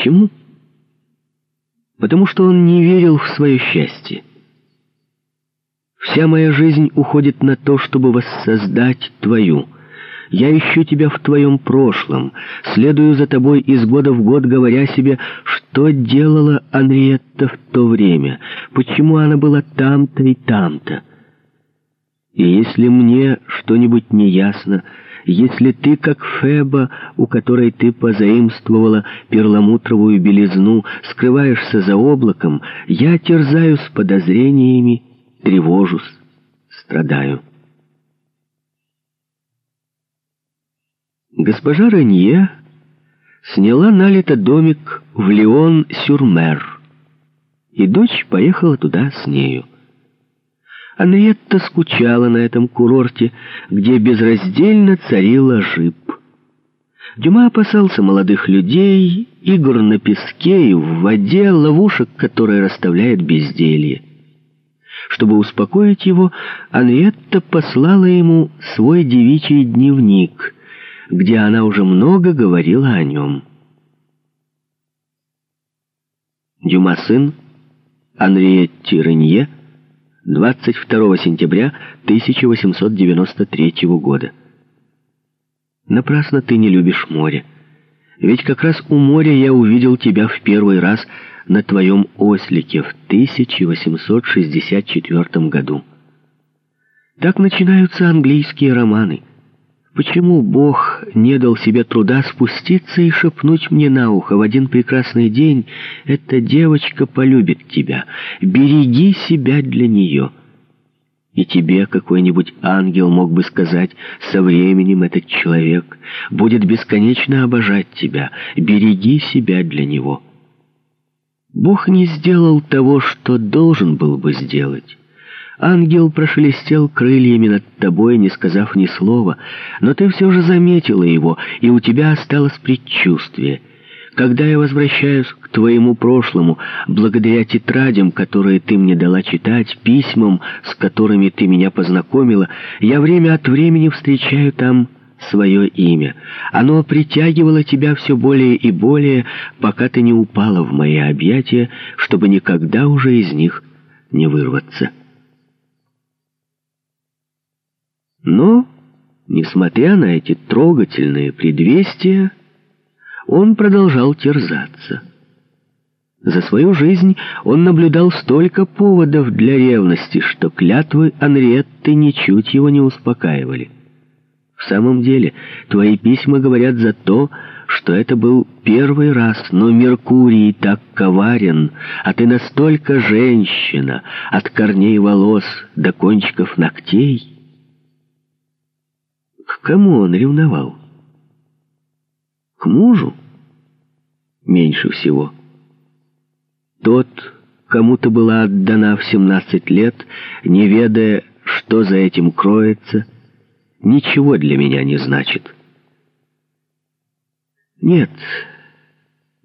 Почему? Потому что он не верил в свое счастье. Вся моя жизнь уходит на то, чтобы воссоздать твою. Я ищу тебя в твоем прошлом, следую за тобой из года в год, говоря себе, что делала Анриетта в то время, почему она была там-то и там-то. И если мне что-нибудь не ясно, если ты, как Феба, у которой ты позаимствовала перламутровую белизну, скрываешься за облаком, я терзаюсь подозрениями, тревожусь, страдаю. Госпожа Ренье сняла налито домик в Леон-Сюрмер, и дочь поехала туда с нею. Анриетта скучала на этом курорте, где безраздельно царила жип. Дюма опасался молодых людей, игр на песке и в воде, ловушек, которые расставляет безделье. Чтобы успокоить его, Анриетта послала ему свой девичий дневник, где она уже много говорила о нем. Дюма сын, Анриетти Ренье, 22 сентября 1893 года. Напрасно ты не любишь море. Ведь как раз у моря я увидел тебя в первый раз на твоем ослике в 1864 году. Так начинаются английские романы. Почему Бог не дал себе труда спуститься и шепнуть мне на ухо в один прекрасный день «Эта девочка полюбит тебя, береги себя для нее». И тебе какой-нибудь ангел мог бы сказать, со временем этот человек будет бесконечно обожать тебя, береги себя для него. Бог не сделал того, что должен был бы сделать. Ангел прошелестел крыльями над тобой, не сказав ни слова, но ты все же заметила его, и у тебя осталось предчувствие. Когда я возвращаюсь к твоему прошлому, благодаря тетрадям, которые ты мне дала читать, письмам, с которыми ты меня познакомила, я время от времени встречаю там свое имя. Оно притягивало тебя все более и более, пока ты не упала в мои объятия, чтобы никогда уже из них не вырваться». Но, несмотря на эти трогательные предвестия, он продолжал терзаться. За свою жизнь он наблюдал столько поводов для ревности, что клятвы Анриетты ничуть его не успокаивали. В самом деле, твои письма говорят за то, что это был первый раз, но Меркурий так коварен, а ты настолько женщина, от корней волос до кончиков ногтей — к кому он ревновал? К мужу? Меньше всего. Тот, кому-то была отдана в 17 лет, не ведая, что за этим кроется, ничего для меня не значит. Нет,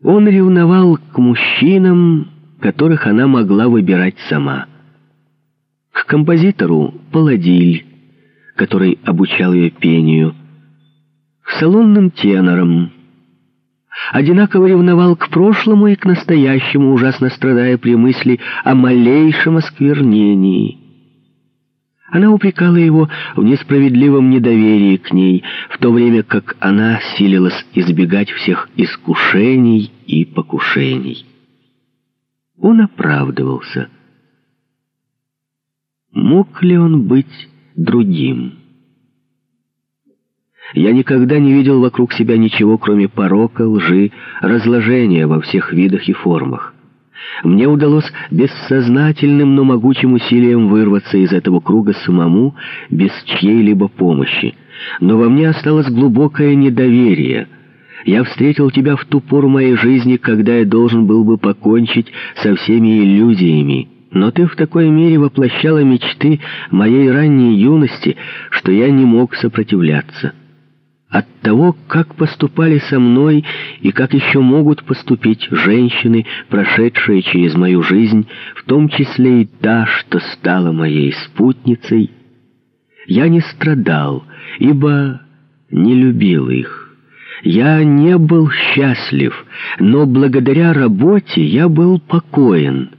он ревновал к мужчинам, которых она могла выбирать сама. К композитору Паладиль, который обучал ее пению, к салонным тенорам. Одинаково ревновал к прошлому и к настоящему, ужасно страдая при мысли о малейшем осквернении. Она упрекала его в несправедливом недоверии к ней, в то время как она силилась избегать всех искушений и покушений. Он оправдывался. Мог ли он быть другим. Я никогда не видел вокруг себя ничего, кроме порока, лжи, разложения во всех видах и формах. Мне удалось бессознательным, но могучим усилием вырваться из этого круга самому, без чьей-либо помощи. Но во мне осталось глубокое недоверие. Я встретил тебя в ту пору моей жизни, когда я должен был бы покончить со всеми иллюзиями, но ты в такой мере воплощала мечты моей ранней юности, что я не мог сопротивляться. От того, как поступали со мной и как еще могут поступить женщины, прошедшие через мою жизнь, в том числе и та, что стала моей спутницей, я не страдал, ибо не любил их. Я не был счастлив, но благодаря работе я был покоен.